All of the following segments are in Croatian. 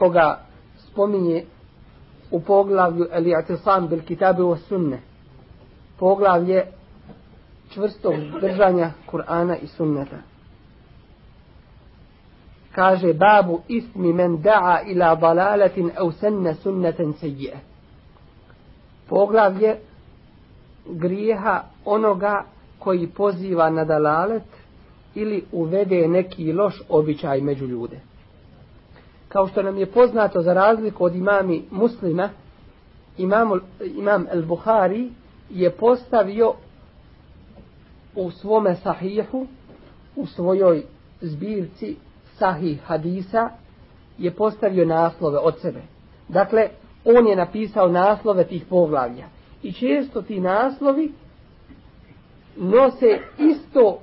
koga spominje u poglavlju Eli'atisam bil kitabi wa sunne. Poglavlje čvrstog držanja Kur'ana i sunneta. Kaže babu ismi men da'a ila dalalatin au senne sunnetan sejje poglavlje grijeha onoga koji poziva na dalalet ili uvede neki loš običaj među ljude. Kao što nam je poznato za razliku od imami muslima, imam, imam el-Buhari je postavio u svome sahihu, u svojoj zbirci sahih hadisa, je postavio naslove od sebe. Dakle, on je napisao naslove tih poglavlja. I često ti naslovi nose isto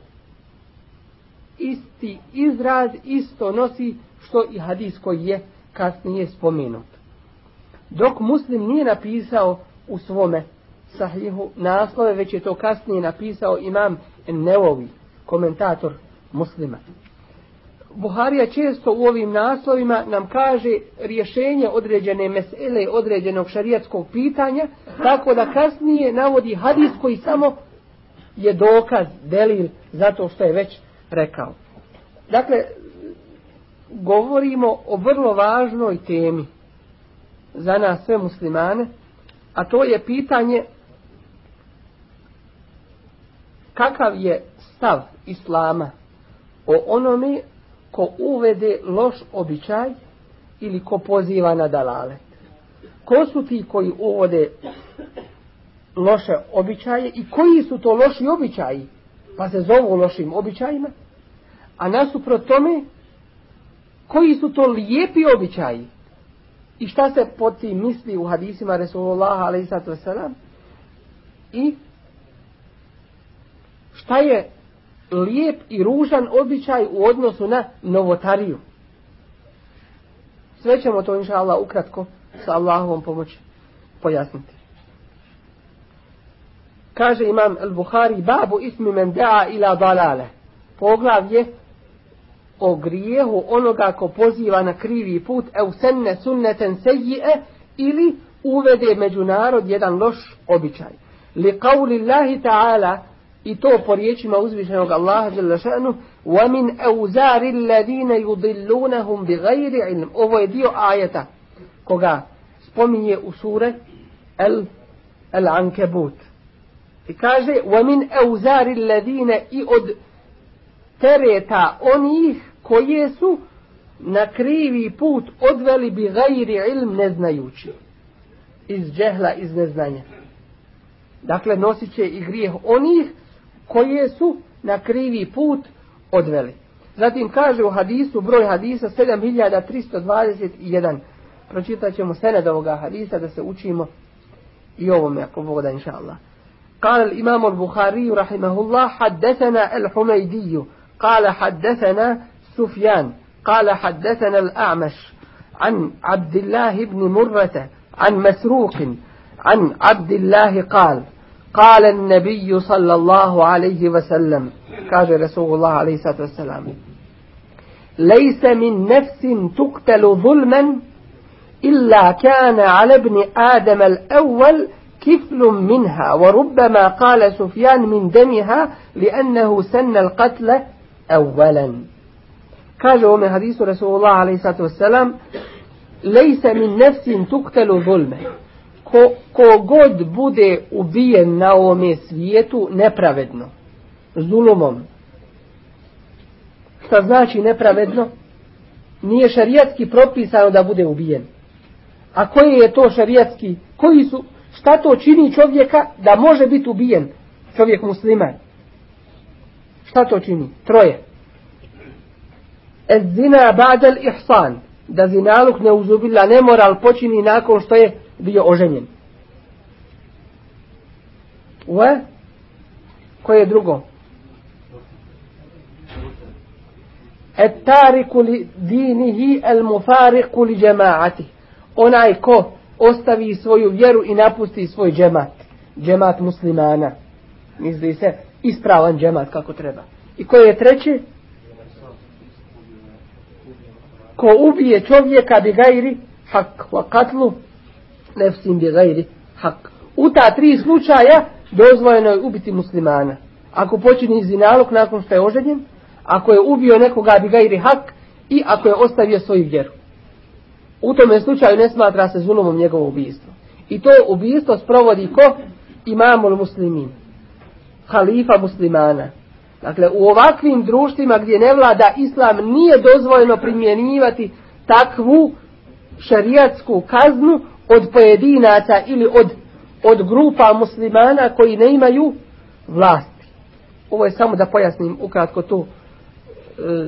isti izraz isto nosi što i hadis koji je kasnije spomenut. Dok muslim nije napisao u svome sahihu naslove, već je to kasnije napisao imam Neovi, komentator muslima. Buharija često u ovim naslovima nam kaže rješenje određene mesele, određenog šarijatskog pitanja, tako da kasnije navodi hadis koji samo je dokaz, delil, zato što je već rekao. Dakle, govorimo o vrlo važnoj temi za nas sve muslimane, a to je pitanje kakav je stav islama o onome ko uvede loš običaj ili ko poziva na dalalet. Ko su ti koji uvode loše običaje i koji su to loši običaji pa se zovu lošim običajima, a nasuprot tome, koji su to lijepi običaji i šta se po tim misli u hadisima Resulullah i šta je lijep i ružan običaj u odnosu na novotariju. Sve ćemo to inša Allah ukratko sa Allahovom pomoći pojasniti. Kaže imam al-Bukhari babu ismi men da'a ila dalale. Poglavlje o grijehu onoga ko poziva na krivi put e senne sunneten sejie ili uvede međunarod jedan loš običaj. Li qavli Allahi ta'ala i to po riječima uzvišenog Allaha dželle šanu wa min awzari alladine yudillunhum bighayri ilm. Ovo je dio ajeta koga spominje u sure el el ankebut. I kaže wa min awzari alladine i od tereta onih koje su na krivi put odveli bi gajri ilm neznajući. Iz džehla, iz neznanja. Dakle, nosit će i grijeh onih koje su na krivi put odveli. Zatim kaže u hadisu, broj hadisa 7321. Pročitat ćemo sened ovoga hadisa da se učimo i ovome, ako Bog da, inša Allah. قال الإمام البخاري رحمه الله حدثنا الحميدي قال حدثنا سفيان قال حدثنا الأعمش عن عبد الله بن مرة عن مسروق عن عبد الله قال قال النبي صلى الله عليه وسلم قال رسول الله عليه الصلاة والسلام ليس من نفس تقتل ظلما إلا كان على ابن آدم الأول كفل منها وربما قال سفيان من دمها لأنه سن القتل evvelen. Kaže u ovome hadisu Resulullah a.s. Lejse min nefsin tuktelu zulme. Ko, ko god bude ubijen na ovome svijetu nepravedno, zulumom. Šta znači nepravedno? Nije šarijatski propisano da bude ubijen. A koji je to šarijatski? Koji su, šta to čini čovjeka da može biti ubijen? Čovjek musliman. Šta to čini? Troje. Ez zina ba'dal ihsan. Da zinaluk ne uzubila nemoral počini nakon što je bio oženjen. Ue? Koje je drugo? Et tariku li dinihi el mufariku li džemaati. Onaj ko ostavi svoju vjeru i napusti svoj džemat. Džemat muslimana. Misli se ispravan džemat kako treba. I koje je treći? Ko ubije čovjeka bi gajri hak wa katlu nefsim bi gajri hak. U ta tri slučaja dozvojeno je ubiti muslimana. Ako počini zinalog nakon što je oženjen, ako je ubio nekoga bi gajri hak i ako je ostavio svoju vjeru. U tome slučaju ne smatra se zulumom njegovo ubijstvo. I to ubijstvo sprovodi ko? Imamul muslimin. Halifa muslimana. Dakle, u ovakvim društvima gdje ne vlada islam nije dozvoljeno primjenjivati takvu šarijatsku kaznu od pojedinaca ili od, od grupa muslimana koji ne imaju vlasti. Ovo je samo da pojasnim ukratko tu, e,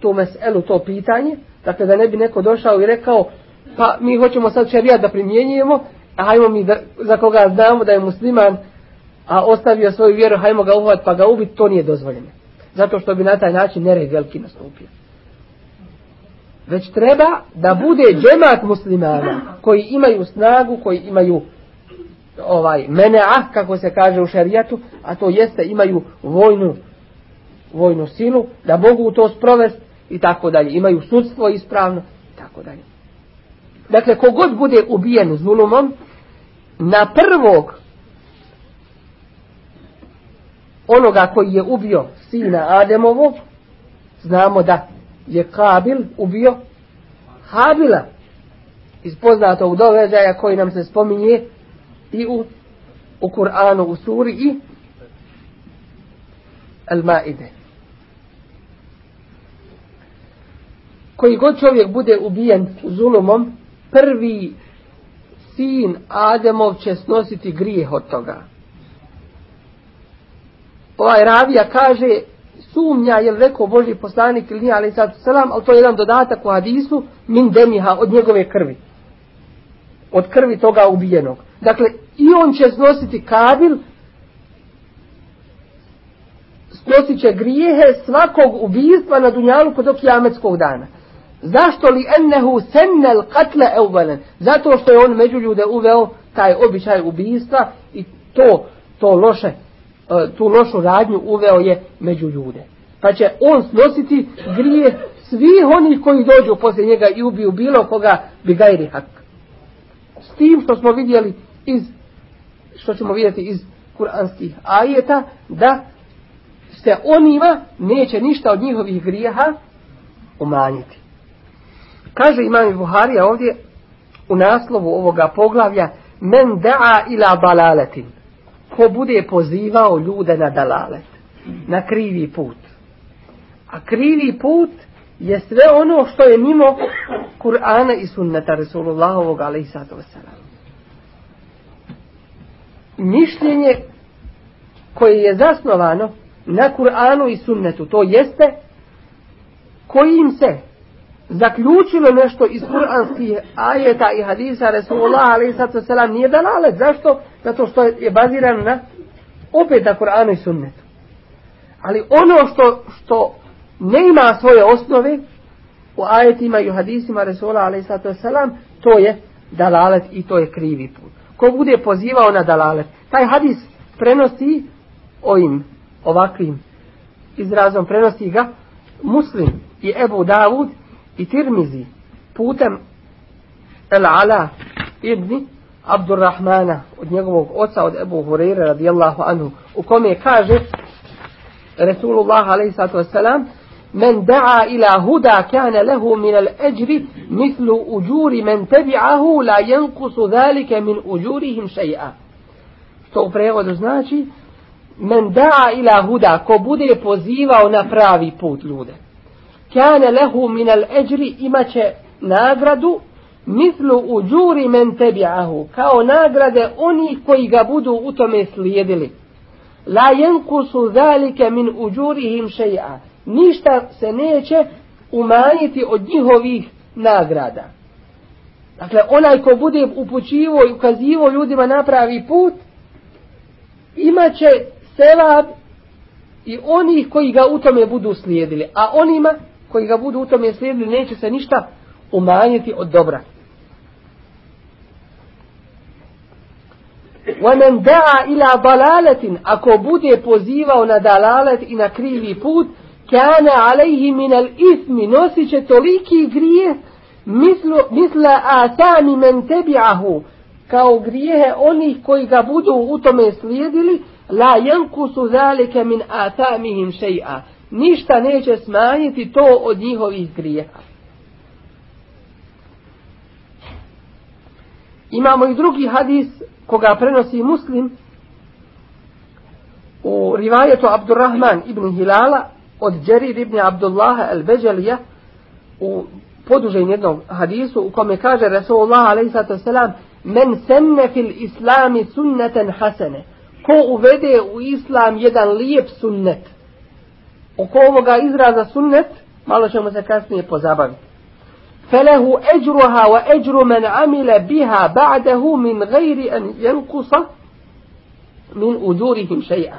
tu meselu, to pitanje. Dakle, da ne bi neko došao i rekao, pa mi hoćemo sad šarijat da primjenjujemo, a hajmo mi da, za koga znamo da je musliman, a ostavio svoju vjeru, hajmo ga uhvat pa ga ubiti, to nije dozvoljeno. Zato što bi na taj način nered veliki nastupio. Već treba da bude džemat muslimana koji imaju snagu, koji imaju ovaj menea, kako se kaže u šerijatu, a to jeste imaju vojnu vojnu silu, da mogu to sprovesti i tako dalje. Imaju sudstvo ispravno i tako dalje. Dakle, kogod bude ubijen zulumom, na prvog onoga koji je ubio sina Ademovog, znamo da je Kabil ubio Habila iz poznatog doveđaja koji nam se spominje i u, u Kur'anu u suri i Al-Maide. Koji god čovjek bude ubijen zulumom, prvi sin Ademov će snositi grijeh od toga ovaj ravija kaže sumnja je li rekao Boži poslanik ili nije ali sad selam, ali to je jedan dodatak u hadisu min demiha od njegove krvi. Od krvi toga ubijenog. Dakle, i on će snositi kabil, snosit će grijehe svakog ubijstva na dunjalu kod jametskog dana. Zašto li ennehu sennel katle euvelen? Zato što je on među ljude uveo taj običaj ubijstva i to, to loše tu lošu radnju uveo je među ljude. Pa će on snositi grije svih onih koji dođu poslije njega i ubiju bilo koga bi gajri hak. S tim što smo vidjeli iz, što ćemo vidjeti iz kuranskih ajeta, da se onima neće ništa od njihovih grijeha umanjiti. Kaže imam Buharija ovdje u naslovu ovoga poglavlja men da'a ila balaletin ko bude pozivao ljude na dalalet, na krivi put. A krivi put je sve ono što je mimo Kur'ana i sunneta Resulullahovog alaihissatu wasalam. Mišljenje koje je zasnovano na Kur'anu i sunnetu, to jeste kojim se zaključilo nešto iz kuranskih ajeta i hadisa Resulullah selam nije dalalet. Zašto? Zato što je baziran na opet na Kur'anu i sunnetu. Ali ono što, što ne ima svoje osnove u ajetima i u hadisima Resulullah selam to je dalalet i to je krivi put. Ko bude pozivao na dalalet, taj hadis prenosi ovim ovakvim izrazom prenosi ga Muslim i Ebu Davud i Tirmizi putem El Ala ibn Abdurrahmana od njegovog oca od Ebu Hureyre radijallahu anhu u kome kaže Resulullah wasalam men da'a ila huda kana lehu min al ajri mislu uđuri men tebi'ahu la jenkusu zalike min uđurihim šeja. Što u prevodu znači men da'a ila huda ko bude pozivao na pravi put ljude. Kana lehu min al ajri imaće nagradu mislu uđuri men tebi'ahu kao nagrade oni koji ga budu u tome slijedili. La jenkusu zalike min uđurihim šeja ništa se neće umanjiti od njihovih nagrada. Dakle, onaj ko bude upućivo i ukazivo ljudima na pravi put, imaće selab i onih koji ga u tome budu slijedili. A onima koji ga budu u tome slijedili neće se ništa umanjiti od dobra. وَمَنْ دَعَا إِلَى ضَلَالَةٍ Ako bude pozivao na dalalet i na krivi put, kana alejhi min al ismi nosit će toliki grije mislu, misla atami men tebi'ahu kao grijehe onih koji ga budu u tome slijedili la jankusu zalike min atamihim šeja ništa neće smanjiti to od njihovih grijeha imamo i drugi hadis koga prenosi muslim u rivajetu Abdurrahman ibn Hilala od Džerir ibn Abdullaha el-Beđelija u podužen jednom hadisu u kome kaže Rasulullah a.s. men senne fil islami sunneten hasene ko uvede u islam jedan lijep sunnet oko ovoga izraza sunnet, malo ćemo se kasnije pozabaviti. Felehu eđruha wa eđru men amile biha ba'dahu min gajri an jenkusa min udurihim šeja.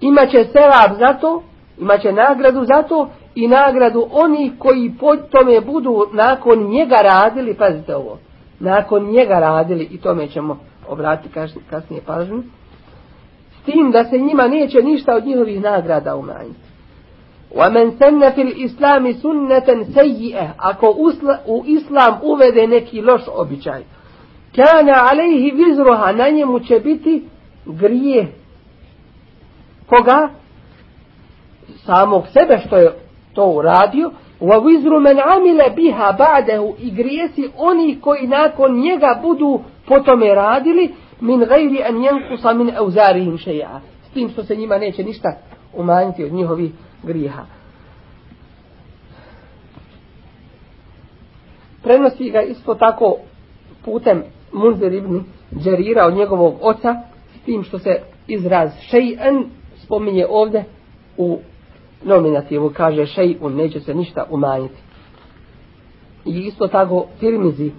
Imaće sevab za to, imaće nagradu za to i nagradu onih koji po tome budu nakon njega radili, pazite ovo, nakon njega radili i tome ćemo obratiti kasnije pažnju s tim da se njima neće ništa od njihovih nagrada umanjiti. وَمَنْ سَنَّ فِي الْإِسْلَامِ سُنَّةً سَيِّئَ Ako u islam uvede neki loš običaj, كَانَ عَلَيْهِ vizruha Na njemu će biti grije. Koga? samog sebe što je to uradio, wa vizru men amile biha ba'dahu i grijesi oni koji nakon njega budu potome radili min gajri an jenkusa min euzarihim šeja. S tim što se njima neće ništa umanjiti od njihovih grijeha. Prenosi ga isto tako putem Munzir ibn Džerira od njegovog oca, s tim što se izraz šejan spominje ovdje u nominativu kaže šej, on neće se ništa umanjiti. I isto tako Tirmizi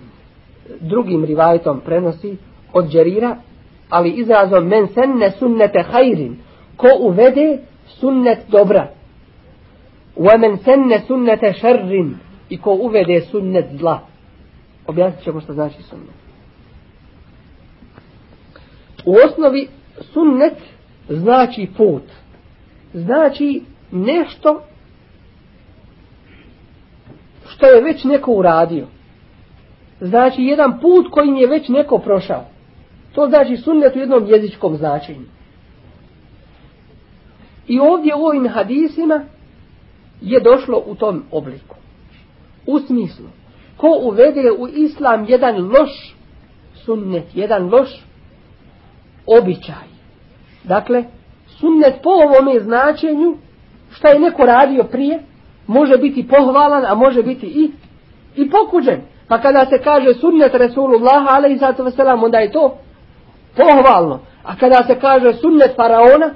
drugim rivajetom prenosi od Džerira, ali izrazom men senne sunnete hajrin, ko uvede sunnet dobra. Wa men senne sunnete šerrin, i ko uvede sunnet zla. Objasnit ćemo što znači sunnet. U osnovi sunnet znači put. Znači nešto što je već neko uradio. Znači jedan put kojim je već neko prošao. To znači sunnet u jednom jezičkom značenju. I ovdje u ovim hadisima je došlo u tom obliku. U smislu, ko uvede u islam jedan loš sunnet, jedan loš običaj. Dakle, sunnet po ovome značenju šta je neko radio prije, može biti pohvalan, a može biti i, i pokuđen. Pa kada se kaže sunnet Resulullah, ali i zato onda je to pohvalno. A kada se kaže sunnet faraona,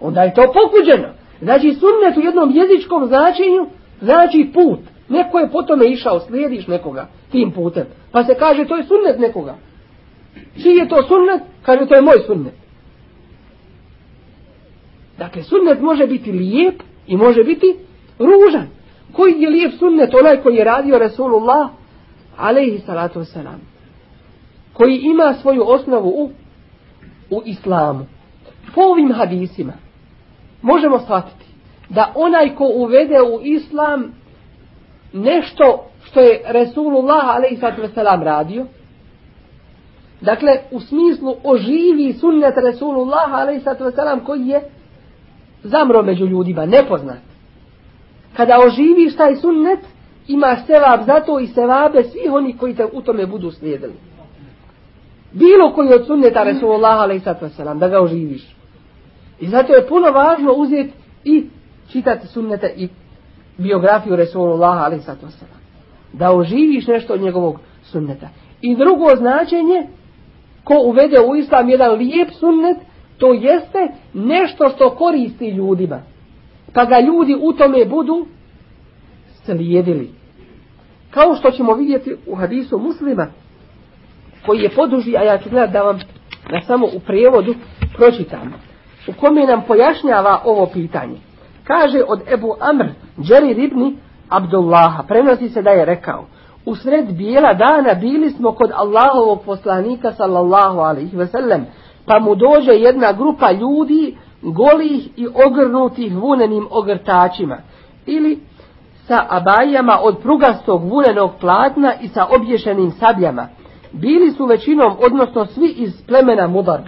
onda je to pokuđeno. Znači sunnet u jednom jezičkom značenju znači put. Neko je po tome išao, slijediš nekoga tim putem. Pa se kaže to je sunnet nekoga. Čiji je to sunnet? Kaže to je moj sunnet. Dakle, sunnet može biti lijep i može biti ružan. Koji je lijep sunnet? Onaj koji je radio Rasulullah, alaihi salatu wasalam. Koji ima svoju osnovu u, u islamu. Po ovim hadisima možemo shvatiti da onaj ko uvede u islam nešto što je Resulullah wasalam radio, dakle u smislu oživi sunnet Resulullah wasalam koji je zamro među ljudima, nepoznat. Kada oživiš taj sunnet, imaš sevab za to i sevabe svih oni koji te u tome budu slijedili. Bilo koji od sunneta Resulullah a.s. da ga oživiš. I zato je puno važno uzeti i čitati sunnete i biografiju Resulullah a.s. Da oživiš nešto od njegovog sunneta. I drugo značenje, ko uvede u islam jedan lijep sunnet, to jeste nešto što koristi ljudima. Pa ga ljudi u tome budu slijedili. Kao što ćemo vidjeti u hadisu muslima, koji je poduži, a ja ću gledati da vam na samo u prijevodu pročitam. U kome nam pojašnjava ovo pitanje. Kaže od Ebu Amr, Džeri Ribni, Abdullaha, prenosi se da je rekao, u sred bijela dana bili smo kod Allahovog poslanika sallallahu alaihi ve sellem, pa mu dođe jedna grupa ljudi golih i ogrnutih vunenim ogrtačima ili sa abajama od prugastog vunenog platna i sa obješenim sabljama. Bili su većinom, odnosno svi iz plemena Mubar.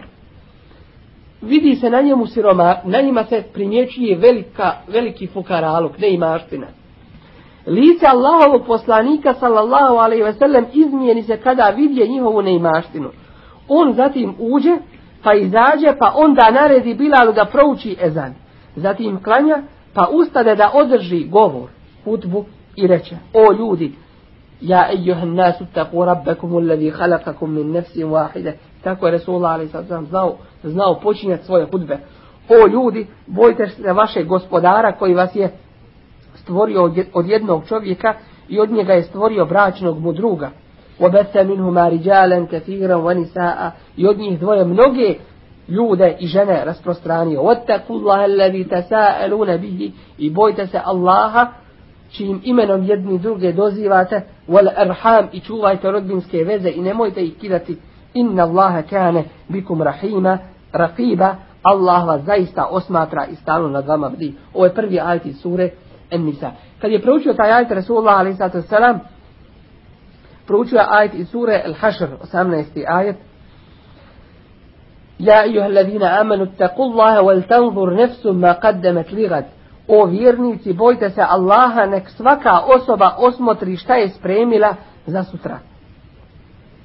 Vidi se na njemu siroma, na njima se primjećuje velika, veliki fukaraluk, ne imaština. Lice Allahovog poslanika sallallahu alaihi ve sellem izmijeni se kada vidje njihovu neimaštinu. On zatim uđe, pa izađe, pa onda naredi Bilalu da prouči ezan. Zatim klanja, pa ustade da održi govor, hutbu i reče, o ljudi, ja ejuhan nasu taku rabbekum ulladhi halakakum min nefsin wahide. Tako je Resulullah ali sad znao, znao počinjati svoje hudbe. O ljudi, bojte se vašeg gospodara koji vas je stvorio od jednog čovjeka i od njega je stvorio bračnog mu druga. وبث منهما رجالا كثيرا ونساء i od njih dvoje mnoge ljude i žene rasprostranio. واتقوا الله الذي تساءلون به i bojte se Allaha čijim imenom jedni druge dozivate wal arham i čuvajte rodbinske veze i nemojte ih kidati inna Allaha kane bikum rahima raqiba Allah vas zaista osmatra i stalno nad vama bdi. Ovo je prvi ajet iz sure En-Nisa. Kad je proučio taj ajet Rasulullah sallam proučio ajet iz sure Al-Hashr, 18. ajet. Ejuha alladhina amanu taqullaha wal tanzur nafsun ma qaddamat ligad. O vjernici, bojte se Allaha, nek svaka osoba osmotri šta je spremila za sutra.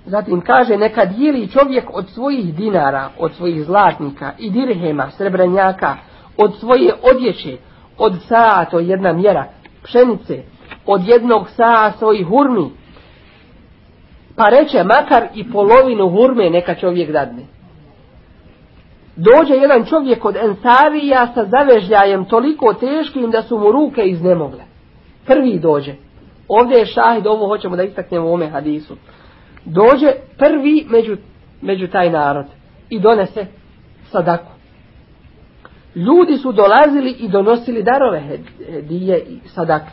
Zatim kaže, neka dijeli čovjek od svojih dinara, od svojih zlatnika i dirhema, srebranjaka, od svoje odjeće, od saa, to je jedna mjera, pšenice, od jednog saa svojih hurmi, pa reče makar i polovinu hurme neka čovjek dadne. Dođe jedan čovjek od Ensarija sa zavežljajem toliko teškim da su mu ruke iznemogle. Prvi dođe. Ovdje je šahid, ovo hoćemo da istaknemo u ome hadisu. Dođe prvi među, među taj narod i donese sadaku. Ljudi su dolazili i donosili darove hedije i sadak.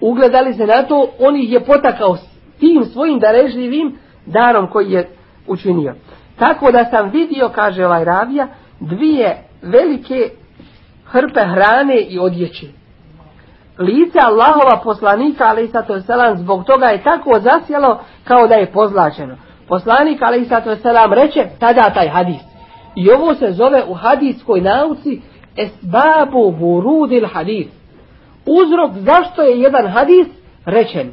Ugledali se na to, on ih je potakao tim svojim darežljivim darom koji je učinio. Tako da sam vidio, kaže ovaj ravija, dvije velike hrpe hrane i odjeće. Lice Allahova poslanika, ali selam, zbog toga je tako zasjelo kao da je pozlačeno. Poslanik, ali selam, reče tada taj hadis. I ovo se zove u hadijskoj nauci esbabu vurudil hadis. Uzrok zašto je jedan hadis rečen.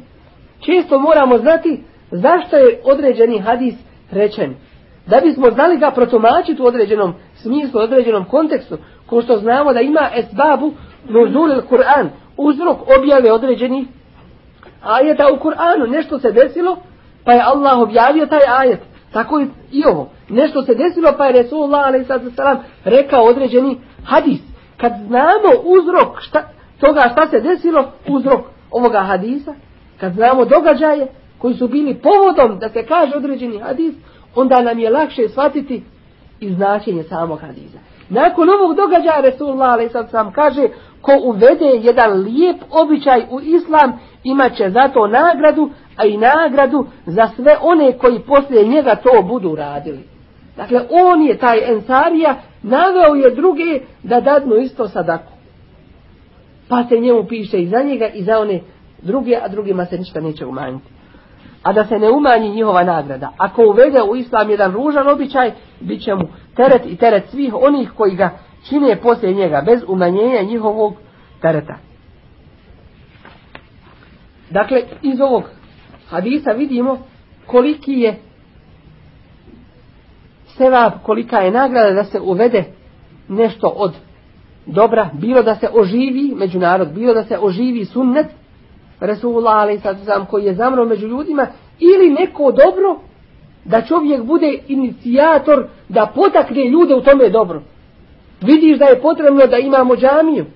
Često moramo znati zašto je određeni hadis rečen. Da bismo znali ga protumačiti u određenom smislu, u određenom kontekstu, ko što znamo da ima esbabu nuzulil Kur'an, uzrok objave određenih ajeta u Kur'anu. Nešto se desilo, pa je Allah objavio taj ajet. Tako i ovo. Nešto se desilo, pa je Resulullah a.s. rekao određeni hadis. Kad znamo uzrok šta, toga šta se desilo, uzrok ovoga hadisa, kad znamo događaje koji su bili povodom da se kaže određeni hadis, onda nam je lakše shvatiti i značenje samog hadisa. Nakon ovog događaja Resulullah a.s. sam kaže ko uvede jedan lijep običaj u islam imat će za to nagradu, a i nagradu za sve one koji poslije njega to budu radili. Dakle, on je taj ensarija, naveo je druge da dadnu isto sadaku. Pa se njemu piše i za njega i za one druge, a drugima se ništa neće umanjiti. A da se ne umanji njihova nagrada. Ako uvede u islam jedan ružan običaj, bit će mu teret i teret svih onih koji ga čine poslije njega, bez umanjenja njihovog tereta. Dakle, iz ovog hadisa vidimo koliki je sevab, kolika je nagrada da se uvede nešto od dobra, bilo da se oživi međunarod, bilo da se oživi sunnet Resulullah ali sad koji je zamro među ljudima ili neko dobro da čovjek bude inicijator da potakne ljude u tome dobro. Vidiš da je potrebno da imamo džamiju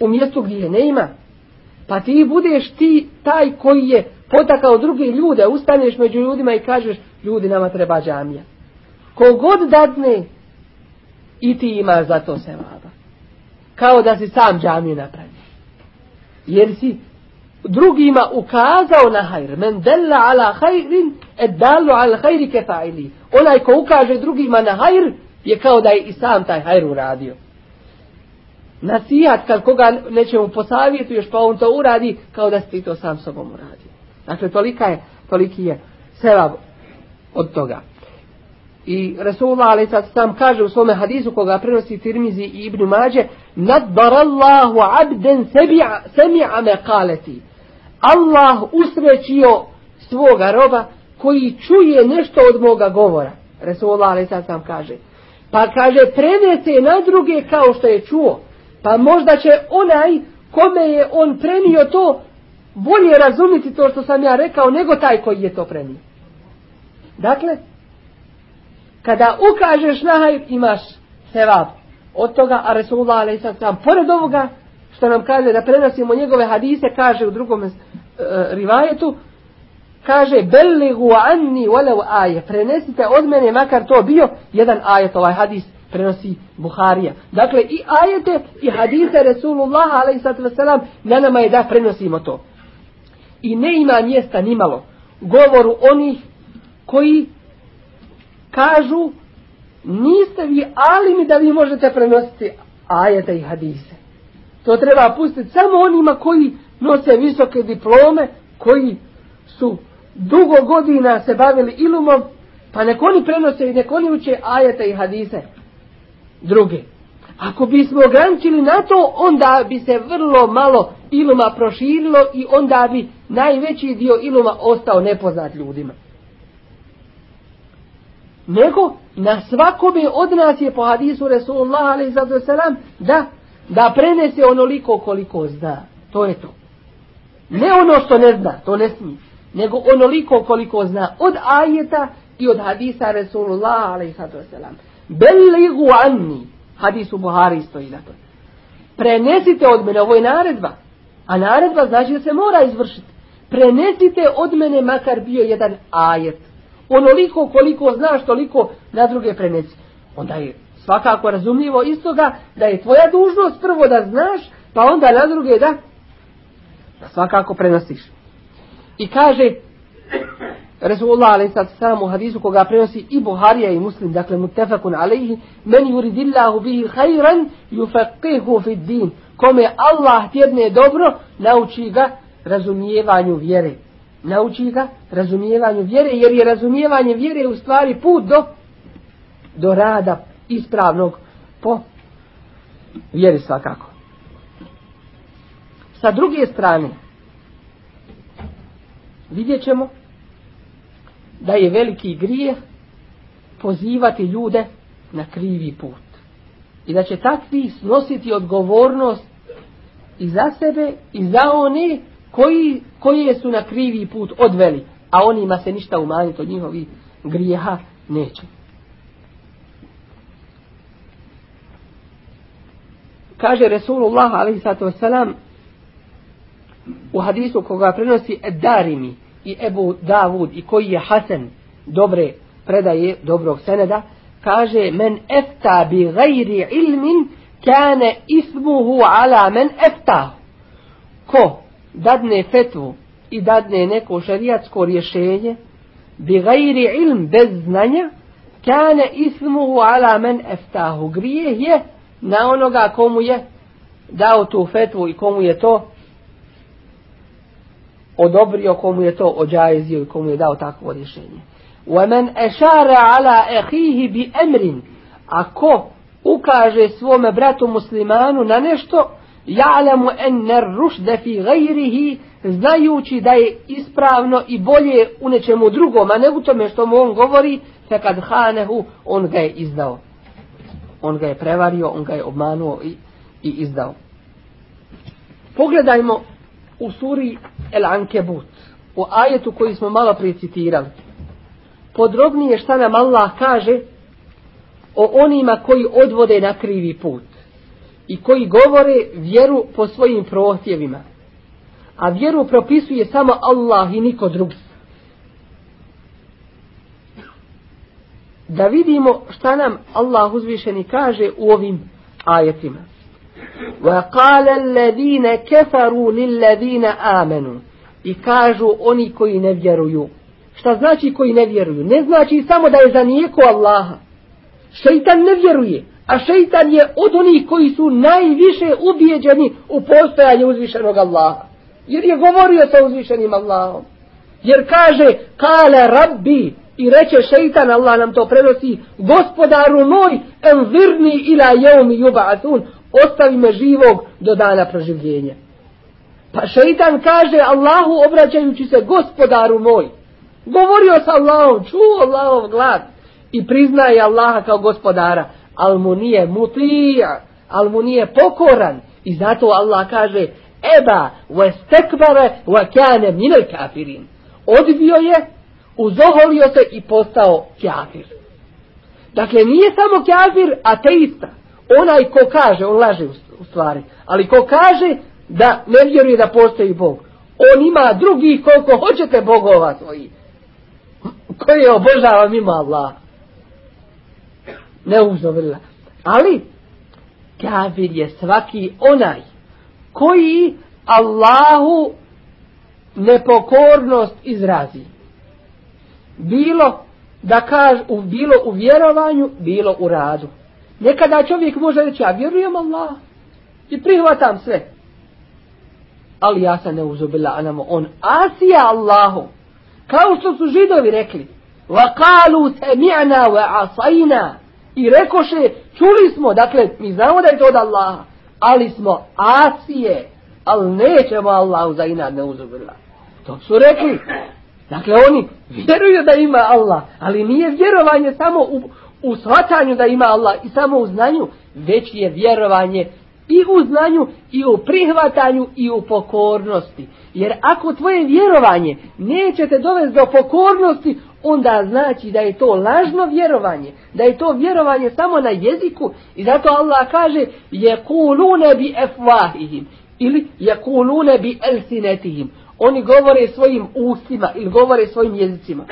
u mjestu gdje je ne ima. Pa ti budeš ti taj koji je potakao druge ljude, ustaneš među ljudima i kažeš ljudi nama treba džamija. Kogod dadne i ti imaš za to sevaba. Kao da si sam džamiju napravio. Jer si drugima ukazao na hajr. Men della ala hajrin, et dalu ala hajri kefaili. Onaj ko ukaže drugima na hajr, je kao da je i sam taj hajr uradio. Nasijat kad koga nećemo još pa on to uradi, kao da si to sam sobom uradio. Dakle, tolika je, toliki je sevab od toga. I Resulullah ali sad sam kaže u svome hadisu koga prenosi Tirmizi i Ibnu Mađe Nadbarallahu abden semi'a meqaleti Allah usrećio svoga roba koji čuje nešto od moga govora. Resulullah ali sad sam kaže. Pa kaže prenese na druge kao što je čuo. Pa možda će onaj kome je on prenio to bolje razumjeti to što sam ja rekao nego taj koji je to prenio. Dakle, kada ukažeš na hajr imaš sevab od toga, a Resulullah a.s. sam pored ovoga što nam kaže da prenosimo njegove hadise, kaže u drugom rivajetu, kaže belligu anni walau aje, prenesite od mene makar to bio jedan ajet, ovaj hadis prenosi Buharija. Dakle, i ajete i hadise Resulullah a.s. na nama je da prenosimo to. I ne ima mjesta nimalo govoru onih koji kažu niste vi alimi da vi možete prenositi ajete i hadise. To treba pustiti samo onima koji nose visoke diplome, koji su dugo godina se bavili ilumom, pa nek oni prenose i nek oni uče ajete i hadise druge. Ako bismo ograničili na to, onda bi se vrlo malo iluma proširilo i onda bi najveći dio iluma ostao nepoznat ljudima nego na svakome od nas je po hadisu Resulullah da, da prenese onoliko koliko zna. To je to. Ne ono što ne zna, to ne smije, nego onoliko koliko zna od ajeta i od hadisa Resulullah selam. Belligu anni, hadisu Buhari stoji na to. Prenesite od mene, ovo je naredba, a naredba znači da se mora izvršiti. Prenesite od mene makar bio jedan ajet onoliko koliko znaš, toliko na druge prenesi. Onda je svakako razumljivo istoga da je tvoja dužnost prvo da znaš, pa onda na druge da svakako prenosiš. I kaže Resulullah sam u hadisu koga prenosi i Buharija i Muslim, dakle mutefakun alaihi, men yuridillahu bihi hajran yufaqihu fid din. Kome Allah tjedne dobro, nauči ga razumijevanju vjere nauči ga razumijevanju vjere, jer je razumijevanje vjere u stvari put do, do rada ispravnog po vjeri svakako. Sa druge strane, vidjet ćemo da je veliki grijeh pozivati ljude na krivi put. I da će takvi snositi odgovornost i za sebe i za one koji, koje su na krivi put odveli, a onima se ništa umanjiti od njihovih grijeha neće. Kaže Resulullah a.s. u hadisu koga prenosi Darimi i Ebu Davud i koji je Hasan dobre predaje, dobrog seneda, kaže men efta bi gajri ilmin kane ismuhu ala men eftahu. Ko dadne fetvu i dadne neko šarijatsko rješenje bi gajri ilm bez znanja kane ismuhu ala men eftahu grijeh je na onoga komu je dao tu fetvu i komu je to odobrio komu je to ođajezio i komu je dao takvo rješenje ومن أشار على أخيه بأمر ako ukaže svome bratu muslimanu na nešto ja'lamu enne rušde fi gajrihi, znajući da je ispravno i bolje u nečemu drugom, a ne u tome što mu on govori, fe kad hanehu, on ga je izdao. On ga je prevario, on ga je obmanuo i, i izdao. Pogledajmo u suri El Ankebut, u ajetu koji smo malo prije citirali. Podrobnije šta nam Allah kaže o onima koji odvode na krivi put i koji govore vjeru po svojim prohtjevima. A vjeru propisuje samo Allah i niko drugi. Da vidimo šta nam Allah uzvišeni kaže u ovim ajetima. وَقَالَ الَّذِينَ كَفَرُوا لِلَّذِينَ آمَنُوا I kažu oni koji ne vjeruju. Šta znači koji ne vjeruju? Ne znači samo da je za nijeko Allaha. Šeitan ne vjeruje. A šeitan je od onih koji su najviše ubijeđeni u postojanje uzvišenog Allaha. Jer je govorio sa uzvišenim Allahom. Jer kaže, kale rabbi, i reče šeitan, Allah nam to prenosi, gospodaru moj, envirni ila jeumi yub'athun, ostavi me živog do dana proživljenja. Pa šeitan kaže Allahu obraćajući se gospodaru moj. Govorio sa Allahom, čuo Allahov glas i priznaje Allaha kao gospodara, ali mu nije mutija, ali mu nije pokoran. I zato Allah kaže, eba wa stekbare wa kane minel kafirin. Odbio je, uzoholio se i postao kafir. Dakle, nije samo kafir ateista. Onaj ko kaže, on laže u stvari, ali ko kaže da ne vjeruje da postoji Bog. On ima drugih koliko hoćete bogova svoji. Koji obožava mimo Allah. Ne uzovrla. Ali, kafir je svaki onaj koji Allahu nepokornost izrazi. Bilo da kaže, bilo u vjerovanju, bilo u radu. Nekada čovjek može reći, ja vjerujem Allah i prihvatam sve. Ali ja sam ne uzubila anamo, on asija Allahu. Kao što su židovi rekli, وَقَالُوا سَمِعْنَا وَعَصَيْنَا I rekoše, čuli smo, dakle, mi znamo da je to od Allaha, ali smo asije, ali nećemo Allahu za inad ne uzubila. To su rekli. Dakle, oni vjeruju da ima Allah, ali nije vjerovanje samo u, u shvatanju da ima Allah i samo u znanju, već je vjerovanje i u znanju i u prihvatanju i u pokornosti. Jer ako tvoje vjerovanje neće te dovesti do pokornosti, onda znači da je to lažno vjerovanje, da je to vjerovanje samo na jeziku i zato Allah kaže je kulune bi efvahihim ili je kulune bi elsinetihim. Oni govore svojim ustima ili govore svojim jezicima.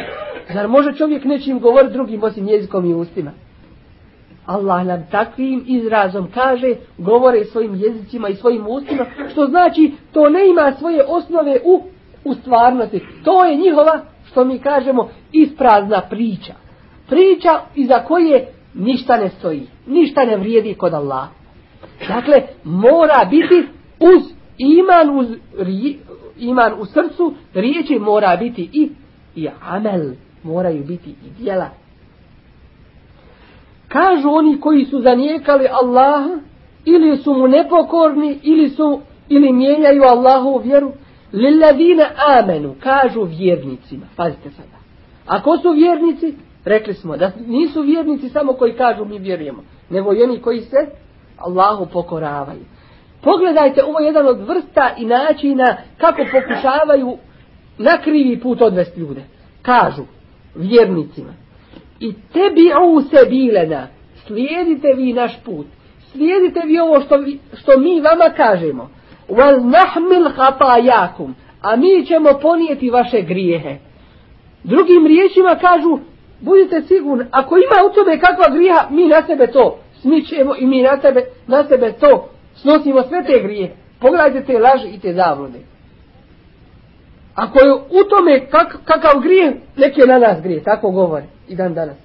Zar može čovjek nečim govoriti drugim osim jezikom i ustima? Allah nam takvim izrazom kaže, govore svojim jezicima i svojim ustima, što znači to ne ima svoje osnove u, u stvarnosti. To je njihova, što mi kažemo, isprazna priča. Priča iza koje ništa ne stoji, ništa ne vrijedi kod Allah. Dakle, mora biti uz iman, uz iman u srcu, riječi mora biti i, i amel, moraju biti i djela. Kažu oni koji su zanijekali Allaha, ili su mu nepokorni, ili su, ili mijenjaju Allahu vjeru, lilladine amenu, kažu vjernicima. Pazite sada. Ako su vjernici, rekli smo da nisu vjernici samo koji kažu mi vjerujemo, nego i oni koji se Allahu pokoravaju. Pogledajte, ovo je jedan od vrsta i načina kako pokušavaju na krivi put odvesti ljude. Kažu vjernicima. I tebi u se bilena, slijedite vi naš put. Slijedite vi ovo što, vi, što mi vama kažemo. Wal nahmil hatajakum. A mi ćemo ponijeti vaše grijehe. Drugim riječima kažu, budite sigurni, ako ima u tome kakva grijeha, mi na sebe to smićemo i mi na sebe, na sebe to snosimo sve te grije. Pogledajte te laži i te zavode. Ako je u tome kak, kakav grije, neki je na nas grije, tako govori i dan danas.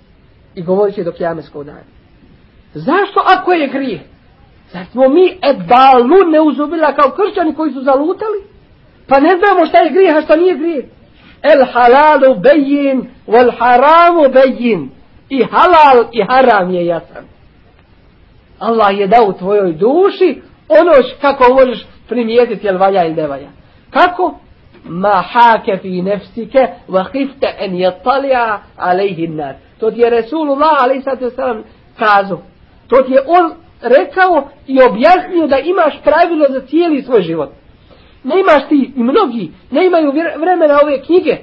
I govorit će do kjameskog dana. Zašto ako je grije? Zar smo mi ne uzubila kao kršćani koji su zalutali? Pa ne znamo šta je grije, a šta nije grije. El halalu bejin, wal haramu bejin. I halal i haram je jasan. Allah je dao tvojoj duši ono kako možeš primijetiti jel valja ili ne valja. Kako? Ma hake fi nefsike wa hifte en yatalija alejhi nar. To ti je Resulullah alaih sallam kazao. To ti je on rekao i objasnio da imaš pravilo za cijeli svoj život. Ne imaš ti i mnogi, ne imaju vremena ove knjige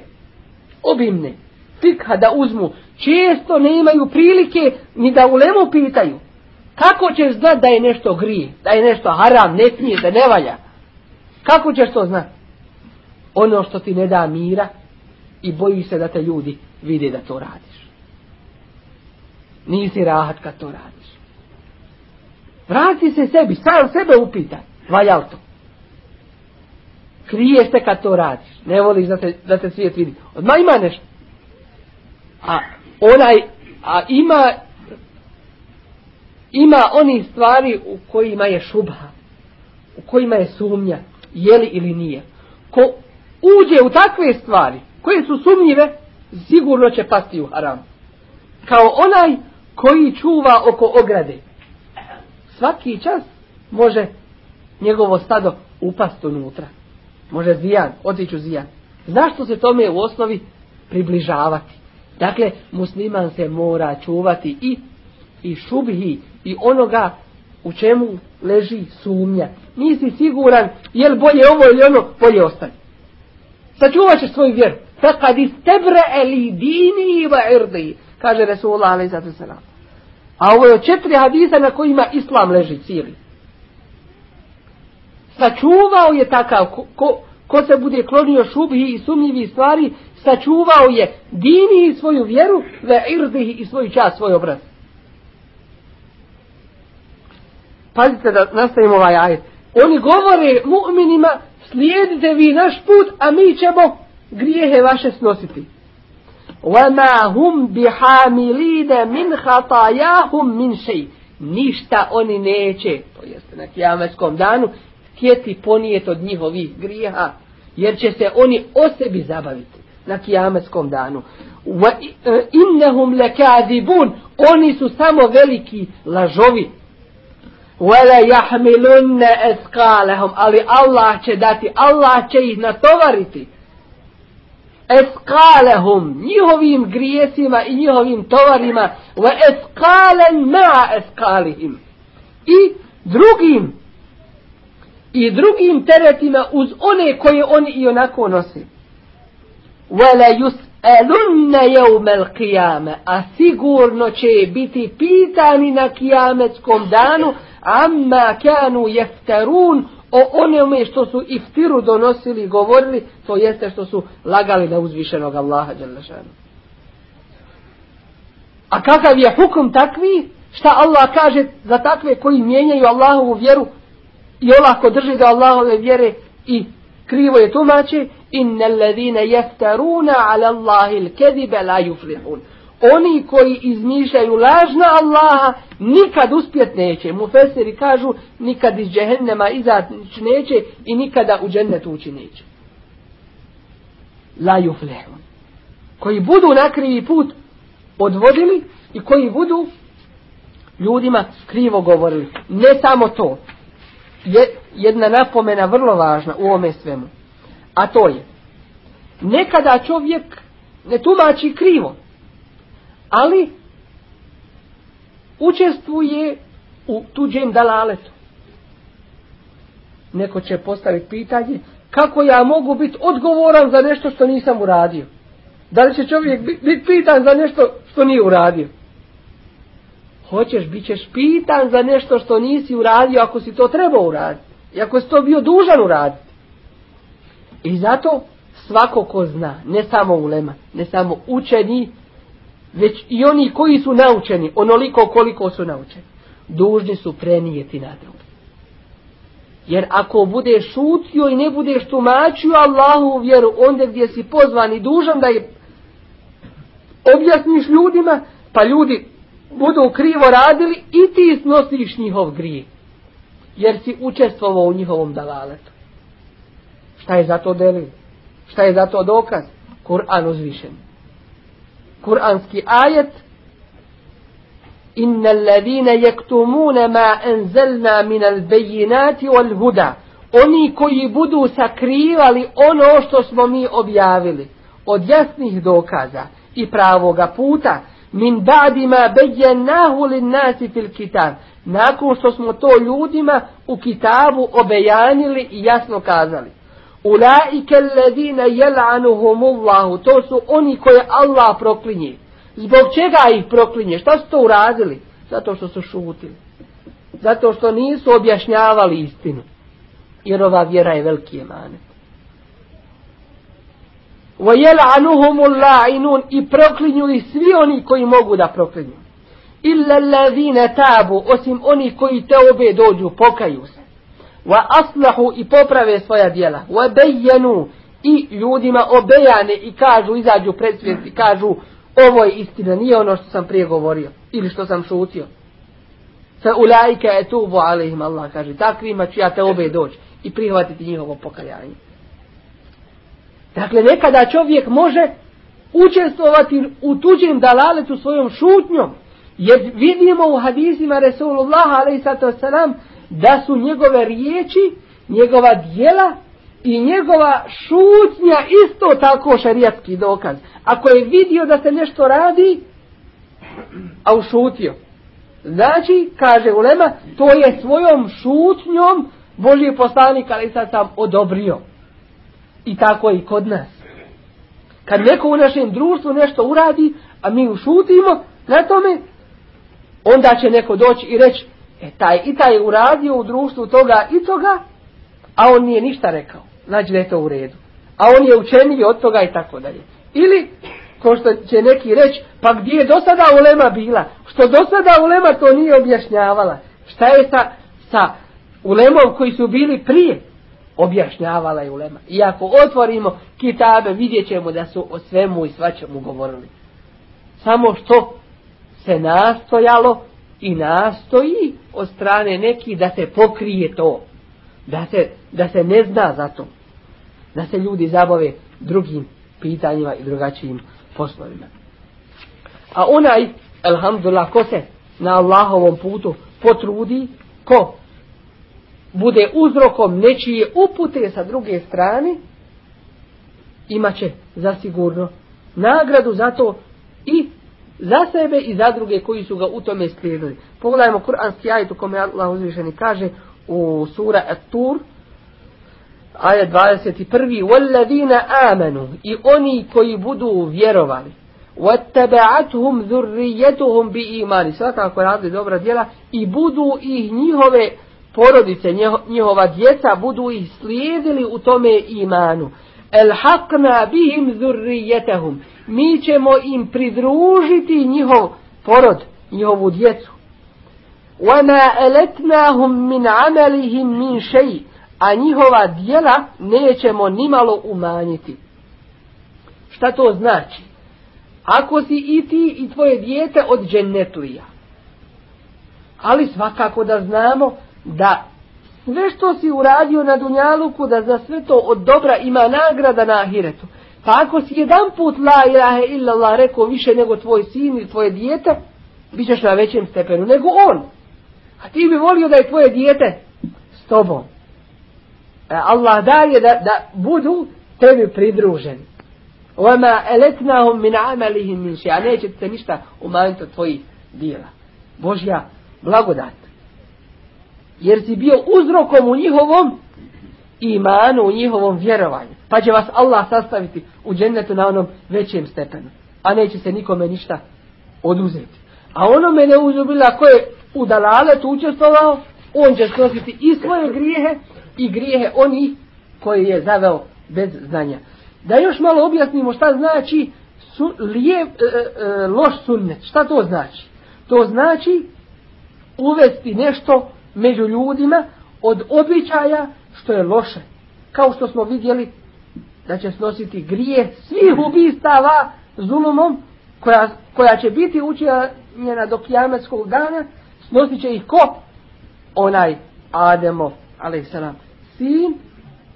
obimne. Fikha da uzmu. Često ne imaju prilike ni da u lemu pitaju. Kako ćeš znat da je nešto grije, da je nešto haram, ne smije, da ne valja? Kako ćeš to znat? Ono što ti ne da mira i boji se da te ljudi vide da to radiš. Nisi rahat kad to radiš. Vrati se sebi, sam sebe upitaj. Valja to? Kriješ se kad to radiš. Ne voliš da te, da te svijet vidi. Odmah ima nešto. A onaj, a ima ima oni stvari u kojima je šubha, u kojima je sumnja, je li ili nije. Ko uđe u takve stvari, koje su sumnjive, sigurno će pasti u haram. Kao onaj koji čuva oko ograde. Svaki čas može njegovo stado upast unutra. Može zijan, otići u zijan. Zašto se tome u osnovi približavati? Dakle, musliman se mora čuvati i, i šubhi, i onoga u čemu leži sumnja. Nisi siguran je li bolje ovo ili ono, bolje ostane. Sačuvat ćeš svoju vjeru. Fakad istebre eli dini va irdi, kaže Resulullah alaih A ovo je četiri hadisa na kojima islam leži cijeli. Sačuvao je takav, ko, ko, ko se bude klonio šubhi i sumnjivi stvari, sačuvao je dini i svoju vjeru, ve irdi i svoju čast, svoj obraz. Pazite da nastavimo ovaj ajet. Oni govore mu'minima, slijedite vi naš put, a mi ćemo grijehe vaše snositi. وَمَا هُمْ بِحَامِلِينَ مِنْ خَطَايَاهُمْ مِنْ شَيْءٍ Ništa oni neće, to jeste na kijametskom danu, htjeti ponijeti od njihovih grijeha, jer će se oni o sebi zabaviti na kijametskom danu. وَإِنَّهُمْ لَكَاذِبُونَ Oni su samo veliki lažovi, Vele jahmilunne eskalehum, ali Allah će dati, Allah će ih natovariti. Eskalehum, njihovim grijesima i njihovim tovarima, ve eskalen ma eskalihim. I drugim, i drugim teretima uz one koje oni i onako nosi. Vele yus'alunne jevmel qiyame, a sigurno će biti pitani na kijametskom danu, amma kanu jeftarun o onome što su iftiru donosili i govorili, to jeste što su lagali na uzvišenog Allaha Đalešanu. A kakav je hukum takvi? Šta Allah kaže za takve koji mijenjaju Allahovu vjeru i olako drži do Allahove vjere i krivo je tumače inna alladhina yaftaruna ala Allahi la yuflihun oni koji izmišljaju lažna Allaha nikad uspjet neće. Mu feseri kažu nikad iz džehennema izaći neće i nikada u džennet ući neće. La yuflehun. Koji budu na krivi put odvodili i koji budu ljudima krivo govorili. Ne samo to. Je jedna napomena vrlo važna u ome svemu. A to je nekada čovjek ne tumači krivo ali učestvuje u tuđem dalaletu. Neko će postaviti pitanje kako ja mogu biti odgovoran za nešto što nisam uradio. Da li će čovjek biti pitan za nešto što nije uradio? Hoćeš, bit ćeš pitan za nešto što nisi uradio ako si to trebao uraditi. I ako si to bio dužan uraditi. I zato svako ko zna, ne samo ulema, ne samo učeni, već i oni koji su naučeni, onoliko koliko su naučeni, dužni su prenijeti na druge. Jer ako budeš šutio i ne budeš tumačio Allahu vjeru onda gdje si pozvan i dužan da je objasniš ljudima, pa ljudi budu krivo radili i ti snosiš njihov grije. Jer si učestvovao u njihovom dalaletu. Šta je za to delil? Šta je za to dokaz? Kur'an uzvišen kuranski ajet inna alladine jektumune ma enzelna minal bejinati wal huda. Oni koji budu sakrivali ono što smo mi objavili od jasnih dokaza i pravoga puta min badima bejenahu lin nasi fil kitab nakon što smo to ljudima u kitabu obejanili i jasno kazali ulaike alladine jel'anuhumullahu to su oni koje Allah proklinje zbog čega ih proklinje šta su to uradili zato što su šutili zato što nisu objašnjavali istinu jer ova vjera je veliki emanet وَيَلْعَنُهُمُ اللَّعِنُونَ i proklinju ih svi oni koji mogu da proklinju. إِلَّا الَّذِينَ تَابُوا osim oni koji te obe dođu, pokaju se. Wa aslahu i poprave svoja djela. Wa bejenu i ljudima obejane i kažu, izađu pred svijet i kažu ovo je istina, nije ono što sam prije govorio ili što sam šutio. Sa ulajke etubu alaihim Allah kaže, takvima ću ja te obe doći i prihvatiti njihovo pokajanje. Dakle, nekada čovjek može učestvovati u tuđem dalaletu svojom šutnjom. Jer vidimo u hadisima Resulullah a.s. da su njegove riječi, njegova dijela i njegova šutnja isto tako šarijatski dokaz. Ako je vidio da se nešto radi, a ušutio. Znači, kaže Ulema, to je svojom šutnjom Božji poslanik ali sad sam odobrio. I tako i kod nas. Kad neko u našem društvu nešto uradi, a mi ušutimo na tome, onda će neko doći i reći, e taj i taj uradio u društvu toga i toga, a on nije ništa rekao. Znači da je to u redu. A on je učeniji od toga i tako dalje. Ili, ko što će neki reći, pa gdje je do sada ulema bila? Što do sada ulema to nije objašnjavala? Šta je sa, sa ulemom koji su bili prije? objašnjavala je ulema. I ako otvorimo kitabe, vidjet ćemo da su o svemu i svačemu govorili. Samo što se nastojalo i nastoji od strane neki da se pokrije to. Da se, da se ne zna za to. Da se ljudi zabave drugim pitanjima i drugačijim poslovima. A onaj, alhamdulillah, ko se na Allahovom putu potrudi, ko bude uzrokom nečije upute sa druge strane, imaće zasigurno nagradu za to i za sebe i za druge koji su ga u tome slijedili. Pogledajmo kuranski ajet u kome Allah uzvišeni kaže u sura At-Tur, ajet 21. وَالَّذِينَ آمَنُوا I oni koji budu vjerovali وَاتَّبَعَتْهُمْ ذُرِّيَّتُهُمْ بِإِمَانِ Svakako radili dobra djela i budu ih njihove porodice, njihova djeca budu ih slijedili u tome imanu. El hakna bihim zurrijetahum. Mi ćemo im pridružiti njihov porod, njihovu djecu. Wama eletnahum min amalihim min šeji. A njihova djela nećemo nimalo umanjiti. Šta to znači? Ako si i ti i tvoje dijete od džennetlija. Ali svakako da znamo da sve što si uradio na Dunjaluku, da za sve to od dobra ima nagrada na Ahiretu. Pa ako si jedan put la ilahe illallah rekao više nego tvoj sin ili tvoje dijete, bit ćeš na većem stepenu nego on. A ti bi volio da je tvoje dijete s tobom. E, Allah daje da, da budu tebi pridruženi. Oma eletnahum min amalihim min a neće se ništa umanjiti od tvojih dijela. Božja blagodat jer si bio uzrokom u njihovom imanu, u njihovom vjerovanju. Pa će vas Allah sastaviti u džennetu na onom većem stepenu. A neće se nikome ništa oduzeti. A onome ne uzubila ko je u dalaletu učestvovao, on će snositi i svoje grijehe i grijehe oni koji je zaveo bez znanja. Da još malo objasnimo šta znači su, lijev, e, e, loš sunnet. Šta to znači? To znači uvesti nešto među ljudima od običaja što je loše. Kao što smo vidjeli da će snositi grije svih ubistava zulumom koja, koja će biti učinjena do kijametskog dana, snosit će ih ko? Onaj Ademo, alaihissalam, sin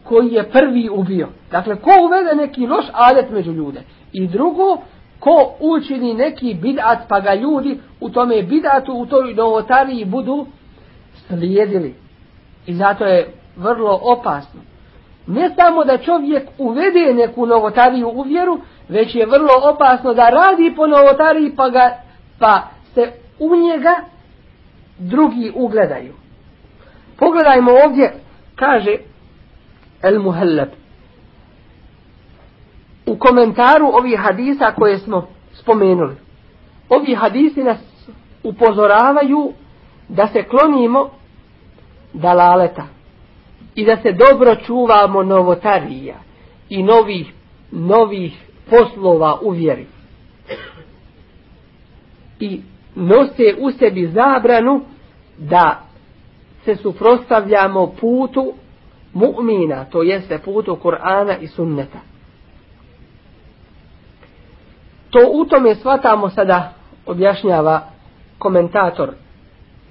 koji je prvi ubio. Dakle, ko uvede neki loš adet među ljude? I drugo, ko učini neki bid'at pa ga ljudi u tome bid'atu, u toj novotariji budu slijedili. I zato je vrlo opasno. Ne samo da čovjek uvede neku novotariju u vjeru, već je vrlo opasno da radi po novotariji pa, ga, pa se u njega drugi ugledaju. Pogledajmo ovdje, kaže El Muhelleb. U komentaru ovih hadisa koje smo spomenuli. Ovi hadisi nas upozoravaju da se klonimo dalaleta i da se dobro čuvamo novotarija i novih, novih poslova u vjeri. I nose u sebi zabranu da se suprostavljamo putu mu'mina, to jeste putu Kur'ana i sunneta. To u tome shvatamo sada objašnjava komentator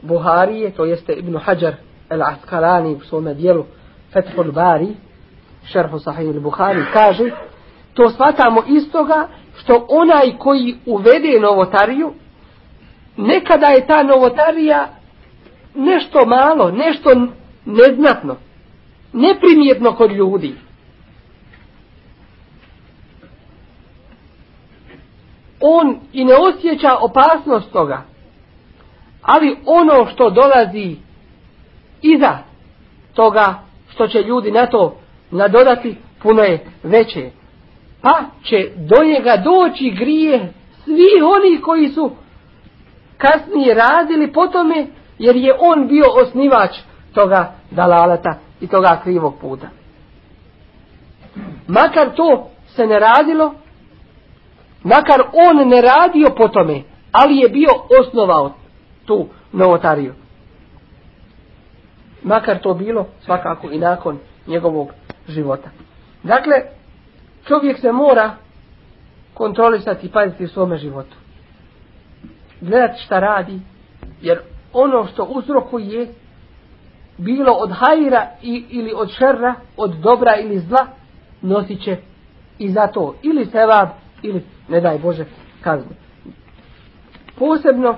Buharije, to jeste Ibn Hajar el-Askalani u svome dijelu Fethul Bari, šerhu Sahih il-Buhari, kaže to shvatamo istoga što onaj koji uvede novotariju, nekada je ta novotarija nešto malo, nešto neznatno, neprimjetno kod ljudi. On i ne osjeća opasnost toga, ali ono što dolazi iza toga što će ljudi na to nadodati puno je veće. Pa će do njega doći grije svi oni koji su kasnije radili po tome jer je on bio osnivač toga dalalata i toga krivog puta. Makar to se ne radilo, makar on ne radio po tome, ali je bio osnovao tu novotariju. Makar to bilo svakako i nakon njegovog života. Dakle, čovjek se mora kontrolisati i paziti u svome životu. Gledati šta radi, jer ono što uzrokuje bilo od hajra i, ili od šerra, od dobra ili zla, nosit će i za to ili sevab ili, ne daj Bože, kaznu. Posebno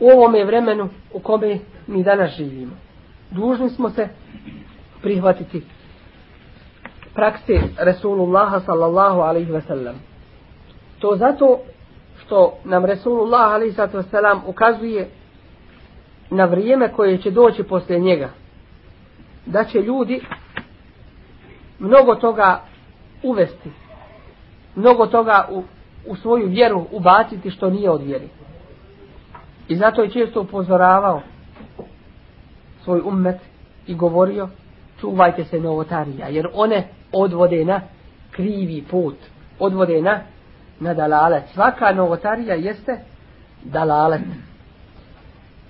u ovome vremenu u kome mi danas živimo. Dužni smo se prihvatiti prakse Resulullaha sallallahu alaihi ve sellem. To zato što nam Resulullah alaihi sallam ukazuje na vrijeme koje će doći poslije njega. Da će ljudi mnogo toga uvesti. Mnogo toga u, u svoju vjeru ubaciti što nije od vjeri. I zato je često upozoravao svoj ummet i govorio čuvajte se novotarija jer one odvode na krivi put. Odvode na, na dalalet. Svaka novotarija jeste dalalet.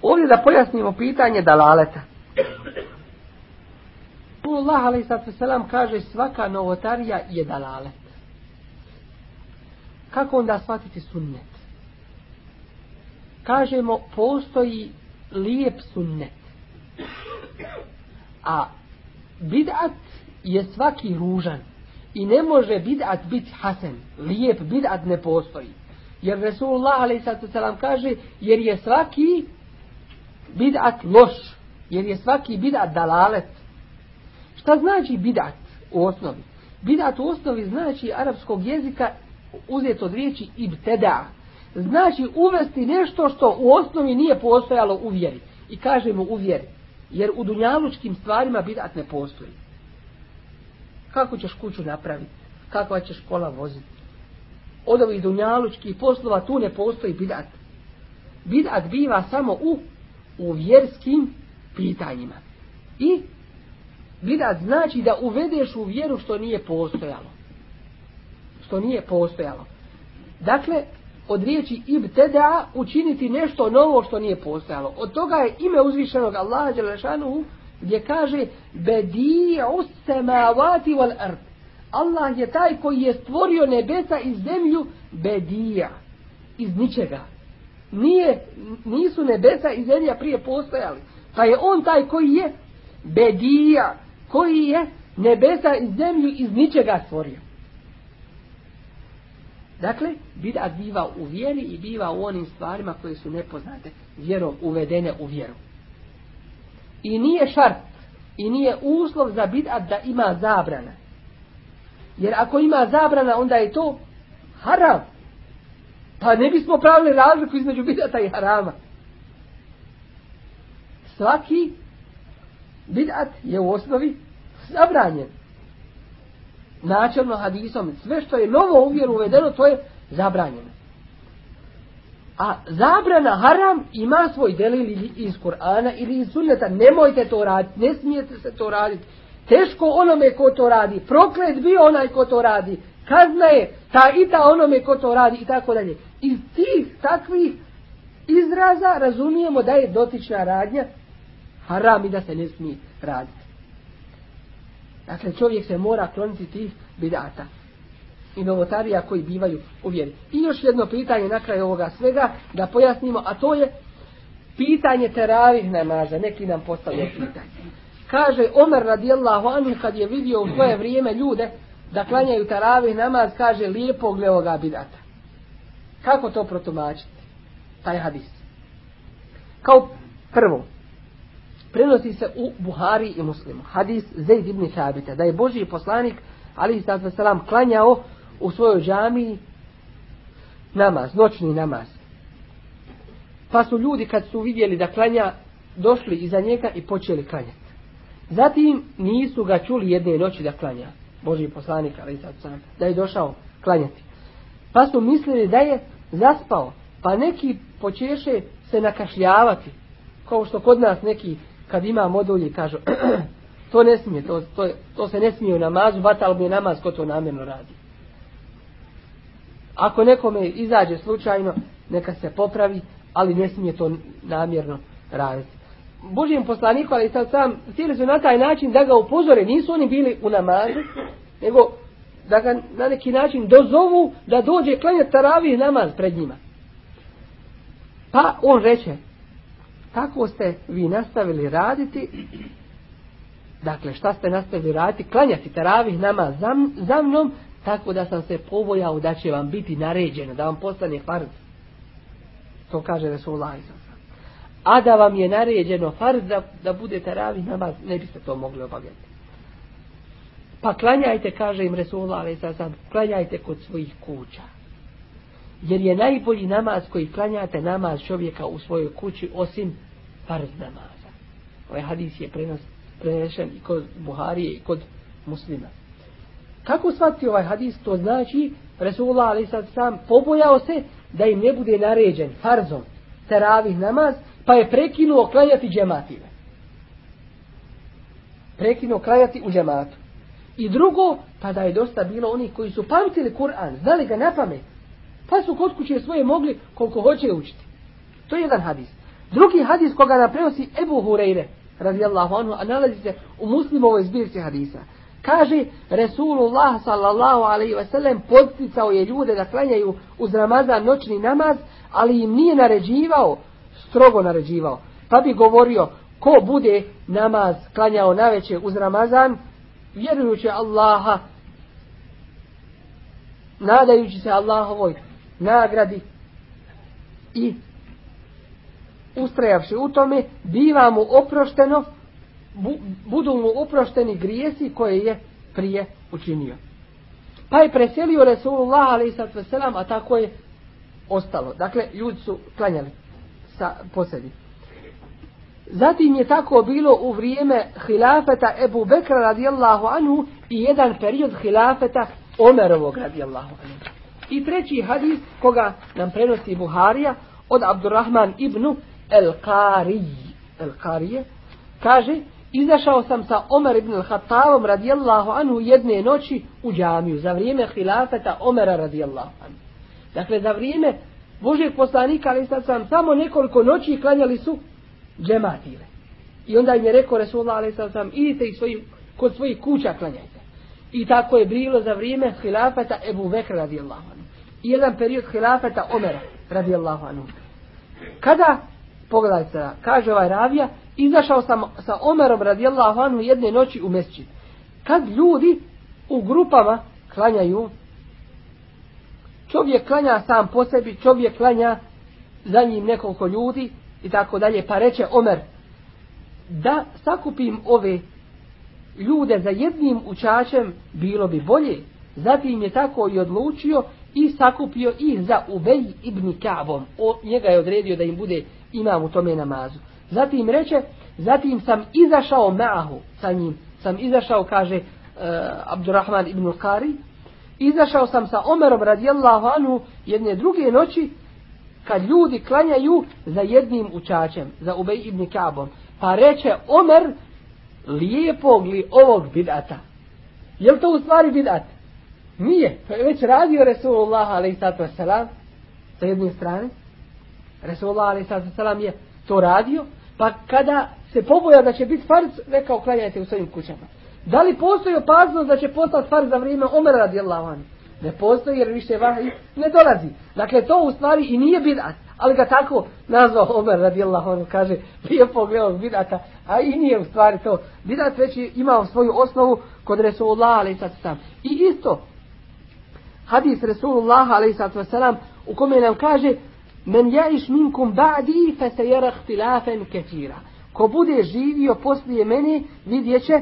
Ovdje da pojasnimo pitanje dalaleta. Allah a.s. kaže svaka novotarija je dalalet. Kako onda shvatiti sunnet? Kažemo postoji lijep sunnet. A bid'at je svaki ružan. I ne može bid'at biti hasen. Lijep bid'at ne postoji. Jer Resulullah a.s. kaže jer je svaki bid'at loš. Jer je svaki bid'at dalalet. Šta znači bid'at u osnovi? Bid'at u osnovi znači arapskog jezika uzeti od riječi ibteda. Znači uvesti nešto što u osnovi nije postojalo u vjeri. I kažemo u vjeri. Jer u dunjalučkim stvarima bid'at ne postoji. Kako ćeš kuću napraviti? Kakva ćeš škola voziti? Od ovih dunjalučkih poslova tu ne postoji bid'at. Bid'at biva samo u u vjerskim pitanjima. I bidat znači da uvedeš u vjeru što nije postojalo. Što nije postojalo. Dakle, od riječi ibteda učiniti nešto novo što nije postojalo. Od toga je ime uzvišenog Allaha Đelešanu gdje kaže bedi'u samavati wal ard. Allah je taj koji je stvorio nebesa i zemlju bedija. Iz ničega nije, nisu nebesa i zemlja prije postojali. Pa je on taj koji je bedija, koji je nebesa i zemlju iz ničega stvorio. Dakle, bidat biva u vjeri i biva u onim stvarima koje su nepoznate vjerom uvedene u vjeru. I nije šart, i nije uslov za bidat da ima zabrana. Jer ako ima zabrana, onda je to haram. Pa ne bismo pravili razliku između bidata i harama. Svaki bidat je u osnovi zabranjen. Načelno hadisom, sve što je novo u vjeru uvedeno, to je zabranjeno. A zabrana haram ima svoj delil iz Kur'ana ili iz sunneta. Nemojte to raditi, ne smijete se to raditi. Teško onome ko to radi. Proklet bio onaj ko to radi. Kazna je ta i ta onome ko to radi i tako dalje. Iz tih takvih izraza razumijemo da je dotična radnja haram i da se ne smije raditi. Dakle, čovjek se mora kloniti tih bidata i novotarija koji bivaju u vjeri. I još jedno pitanje na kraju ovoga svega da pojasnimo, a to je pitanje teravih namaza. Neki nam postavlja pitanje. Kaže Omer radijallahu anhu kad je vidio u svoje vrijeme ljude da klanjaju teravih namaz, kaže lijepo ovoga bidata. Kako to protumačiti? Taj hadis. Kao prvo, prenosi se u Buhari i Muslimu. Hadis Zaid ibn Thabita, da je Božji poslanik ali sallam klanjao u svojoj džamiji namaz, noćni namaz. Pa su ljudi kad su vidjeli da klanja, došli iza njega i počeli klanjati. Zatim nisu ga čuli jedne noći da klanja. Boži poslanik, ali sad da je došao klanjati. Pa su mislili da je zaspao. Pa neki počeše se nakašljavati. Kao što kod nas neki kad ima modulji kažu to ne smije, to, to, to se ne smije u namazu, batal bi namaz ko to namjerno radi. Ako nekome izađe slučajno, neka se popravi, ali ne smije to namjerno raditi. Božijem poslaniku, ali sad sam, htjeli su na taj način da ga upozore, nisu oni bili u namazu, nego da ga na neki način dozovu da dođe klanjati taravi namaz pred njima. Pa on reče, tako ste vi nastavili raditi, dakle šta ste nastavili raditi, klanjati taravih namaz za, za mnom, tako da sam se povojao da će vam biti naređeno, da vam postane farz. To kaže Resulullah A da vam je naređeno farz da, da bude taravi namaz, ne biste to mogli obavljati. Pa klanjajte, kaže im Resulullah sam, klanjajte kod svojih kuća. Jer je najbolji namaz koji klanjate namaz čovjeka u svojoj kući osim farz namaza. Ovaj hadis je prenos, prenešen i kod Buharije i kod muslima. Kako shvatiti ovaj hadis? To znači, Resulullah ali sad sam pobojao se da im ne bude naređen farzom teravih namaz, pa je prekinuo klanjati džemative. Prekinuo klanjati u džematu. I drugo, tada je dosta bilo oni koji su pamtili Kur'an, znali ga na pamet, pa su kod kuće svoje mogli koliko hoće učiti. To je jedan hadis. Drugi hadis koga nam prenosi Ebu Hureyre, radijallahu anhu, a nalazi se u muslimovoj zbirci hadisa. Kaže, Resulullah sallallahu alaihi ve sellem podsticao je ljude da klanjaju uz Ramazan noćni namaz, ali im nije naređivao, strogo naređivao. Pa bi govorio, ko bude namaz klanjao naveče uz Ramazan, vjerujući Allaha, nadajući se Allahovoj nagradi i ustrajavši u tome, biva mu oprošteno budu mu oprošteni grijesi koje je prije učinio. Pa je preselio Resulullah a.s. a tako je ostalo. Dakle, ljudi su klanjali sa posebi. Zatim je tako bilo u vrijeme hilafeta Ebu Bekra radijallahu anhu i jedan period hilafeta Omerovog radijallahu anhu. I treći hadis koga nam prenosi Buharija od Abdurrahman ibn El-Qari. El-Qarije kaže Izašao sam sa Omer ibn al-Hattavom radijallahu anhu jedne noći u džamiju za vrijeme hilafeta Omera radijallahu anhu. Dakle, za vrijeme Božeg poslanika, ali sad sam samo nekoliko noći klanjali su džematire. I onda im je rekao Resulullah, ali sad sam, idite i svoji, kod svojih kuća klanjajte. I tako je bilo za vrijeme hilafeta Ebu Bekra radijallahu anhu. I jedan period hilafeta Omera radijallahu anhu. Kada, pogledajte, kaže ovaj ravija, izašao sam sa Omerom radijallahu anhu jedne noći u Kad ljudi u grupama klanjaju čovjek klanja sam po sebi, čovjek klanja za njim nekoliko ljudi i tako dalje. Pa reče Omer, da sakupim ove ljude za jednim učačem bilo bi bolje. Zatim je tako i odlučio i sakupio ih za Ubej ibn Ka'bom. O, njega je odredio da im bude imam u tome namazu. Zatim reče, zatim sam izašao ma'ahu sa njim. Sam izašao, kaže uh, Abdurrahman ibn Kari, izašao sam sa Omerom radijallahu anhu jedne druge noći kad ljudi klanjaju za jednim učačem, za Ubej ibn Ka'bom. Pa reče Omer, lijepog li ovog bidata? Je to u stvari bidat? Nije. To je već radio Resulullah a.s. sa jedne strane. Resulullah a.s. je to radio. Pa kada se poboja da će biti farz, rekao klanjajte u svojim kućama. Da li postoji opasnost da će postati farz za vrijeme Omer radijallahu anhu? Ne postoji jer više vahij ne dolazi. Dakle, to u stvari i nije bidat. Ali ga tako nazvao Omer radijallahu anhu, kaže, lijepo gledao bidata, a i nije u stvari to. Bidat već imao svoju osnovu kod Resulullah alaih sallam. I isto, hadis Resulullah alaih sallam, u kome nam kaže, men jaiš minkum ba'di, fe se jera htilafen kefira. Ko bude živio poslije mene, vidjet će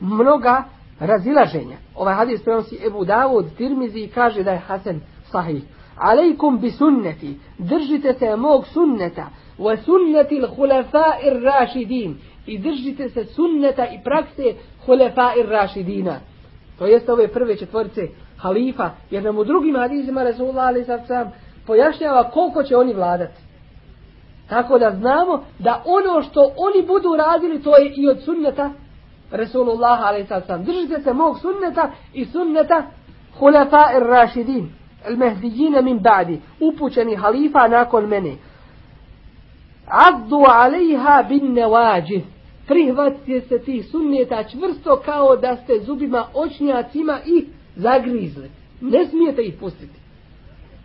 mnoga razilaženja. Ovaj hadis prenosi Ebu Davud, Tirmizi i kaže da je Hasan sahih. Alejkum bi sunneti, držite se mog sunneta, wa sunneti l'hulefa ir rašidin, i držite se sunneta i prakse hulefa ir rašidina. To jeste ove prve četvorice halifa, jer nam u drugim hadizima Resulullah ali sam pojašnjava koliko će oni vladati. Tako da znamo da ono što oni budu radili, to je i od sunneta Resulullah a.s. Držite se mog sunneta i sunneta Hulefa ir Rashidin il Mehdijine min ba'di, upućeni halifa nakon mene. Addu alejha bin nevađih. Prihvatite se tih sunneta čvrsto kao da ste zubima očnjacima i zagrizli. Ne smijete ih pustiti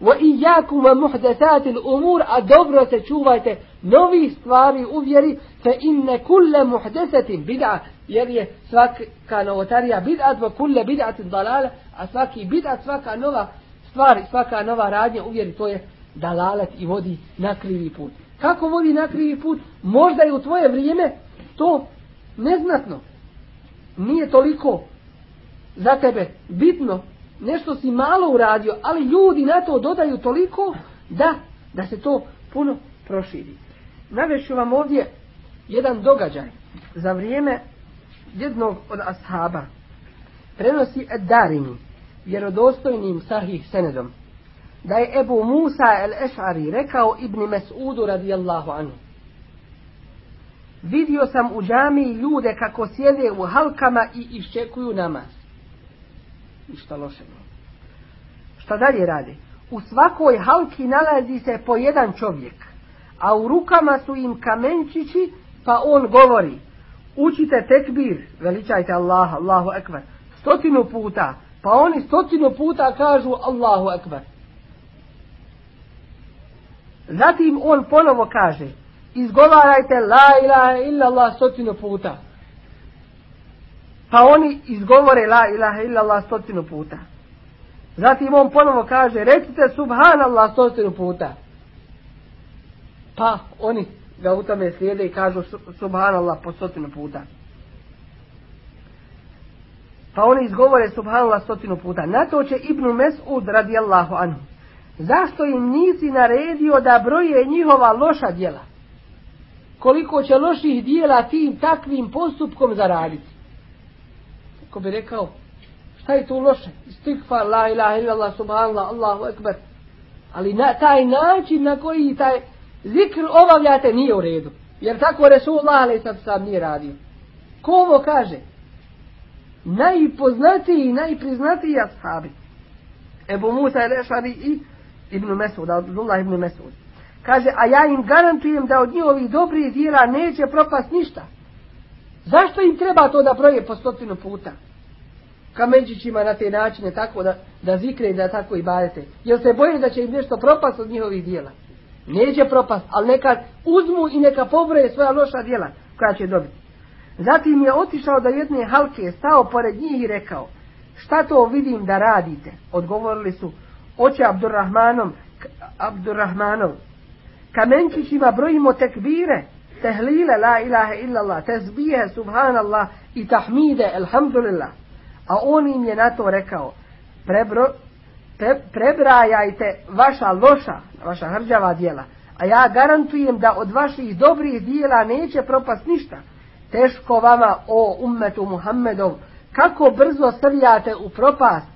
wa iyakum wa muhdathatil umur a dobro se čuvajte novi stvari u vjeri fa inna kulla muhdathatin bid'a jer je svaka novotarija bid'at wa kulla bid'atin dalala a svaki bid'at svaka nova stvar, svaka nova radnja u vjeri, to je dalalet i vodi na krivi put. Kako vodi na krivi put? Možda je u tvoje vrijeme to neznatno. Nije toliko za tebe bitno. Nešto si malo uradio, ali ljudi na to dodaju toliko da, da se to puno proširi. Navešu vam ovdje jedan događaj za vrijeme jednog od ashaba. Prenosi Darini vjerodostojnim sahih senedom da je Ebu Musa el-Eš'ari rekao Ibni Mes'udu radijallahu anhu vidio sam u džami ljude kako sjede u halkama i iščekuju namaz ništa šta dalje radi u svakoj halki nalazi se po jedan čovjek a u rukama su im kamenčići pa on govori učite tekbir veličajte Allaha Allahu ekber stotinu puta Pa oni stotinu puta kažu Allahu Akbar. Zatim on ponovo kaže izgovarajte la ilaha illa Allah stotinu puta. Pa oni izgovore la ilaha illa Allah stotinu puta. Zatim on ponovo kaže recite subhanallah stotinu puta. Pa oni ga u tome slijede i kažu subhanallah po stotinu puta. Pa oni izgovore subhanallah stotinu puta. Na to će Ibn Mes'ud radijallahu anhu. Zašto im nisi naredio da broje njihova loša djela? Koliko će loših dijela tim takvim postupkom zaraditi? Ko bi rekao, šta je tu loše? Stikfar, la ilaha illallah, subhanallah, Allahu ekber. Ali na taj način na koji taj zikr obavljate nije u redu. Jer tako Resulullah ali sad sam nije radio. Ko ovo kaže? najpoznatiji i najpriznatiji ashabi. Ebu Musa el-Ešari i Ibn Mesud, Abdullah Ibn Mesud. Kaže, a ja im garantujem da od njihovih dobrih djela neće propast ništa. Zašto im treba to da broje po stotinu puta? Kamenčićima na te načine tako da, da zikre i da tako i barete. Jel se boje da će im nešto propast od njihovih djela? Neće propast, ali neka uzmu i neka pobroje svoja loša djela koja će dobiti. Zatim je otišao do jedne halke, stao pored njih i rekao, šta to vidim da radite? Odgovorili su, oče Abdurrahmanom, Abdurrahmanov, kamenčićima brojimo tekbire, tehlile, la ilaha illallah, tezbije, subhanallah i tahmide, alhamdulillah. A on im je na to rekao, prebro, prebrajajte vaša loša, vaša hrđava djela, a ja garantujem da od vaših dobrih dijela neće propast ništa. Teško vama, o ummetu Muhammedov, kako brzo srljate u propast.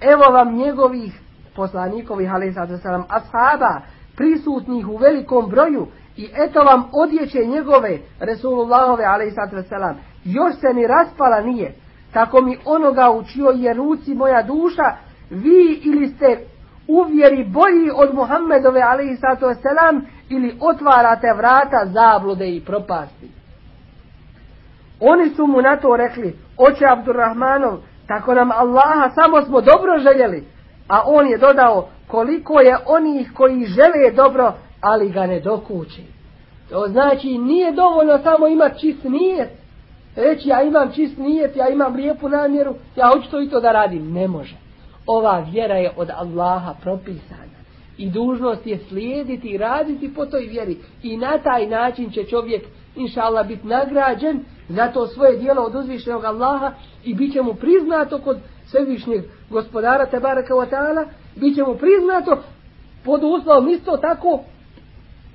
Evo vam njegovih poslanikovih, ali sad ashaba, prisutnih u velikom broju i eto vam odjeće njegove, Resulullahove, ali sad još se ni raspala nije. Tako mi onoga u čioj je ruci moja duša, vi ili ste uvjeri bolji od Muhammedove sato selam ili otvarate vrata zablude i propasti. Oni su mu na to rekli, oče Abdurrahmanov, tako nam Allaha samo smo dobro željeli, a on je dodao koliko je onih koji žele dobro, ali ga ne dokući. To znači nije dovoljno samo imati čist nijet, reći ja imam čist nijet, ja imam lijepu namjeru, ja hoću to i to da radim. Ne može. Ova vjera je od Allaha propisana. I dužnost je slijediti i raditi po toj vjeri. I na taj način će čovjek, inša Allah, biti nagrađen za to svoje dijelo od uzvišenog Allaha i bit će mu priznato kod svevišnjeg gospodara Tebaraka wa ta'ala, bit će mu priznato pod uslovom isto tako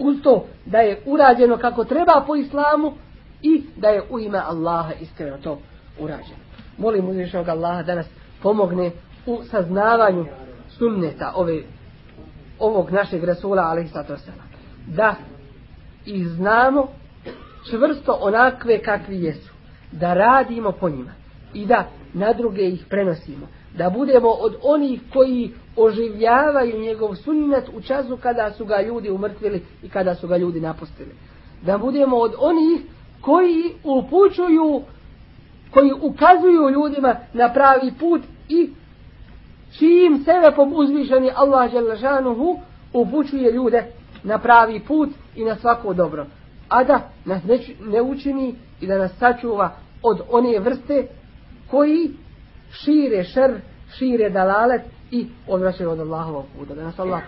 uz to da je urađeno kako treba po islamu i da je u ime Allaha iskreno to urađeno. Molim uzvišenog Allaha da nas pomogne u saznavanju sunneta ove, ovog našeg Rasula alaihissalatu Da ih znamo čvrsto onakve kakvi jesu. Da radimo po njima i da na druge ih prenosimo. Da budemo od onih koji oživljavaju njegov sunnet u času kada su ga ljudi umrtvili i kada su ga ljudi napustili. Da budemo od onih koji upućuju, koji ukazuju ljudima na pravi put i čijim sebepom uzvišeni Allah Đelešanuhu upućuje ljude na pravi put i na svako dobro. A da nas ne učini i da nas sačuva od one vrste koji šire šer, šire dalalet i odvraćaju od Allahovog puta. Da nas Allah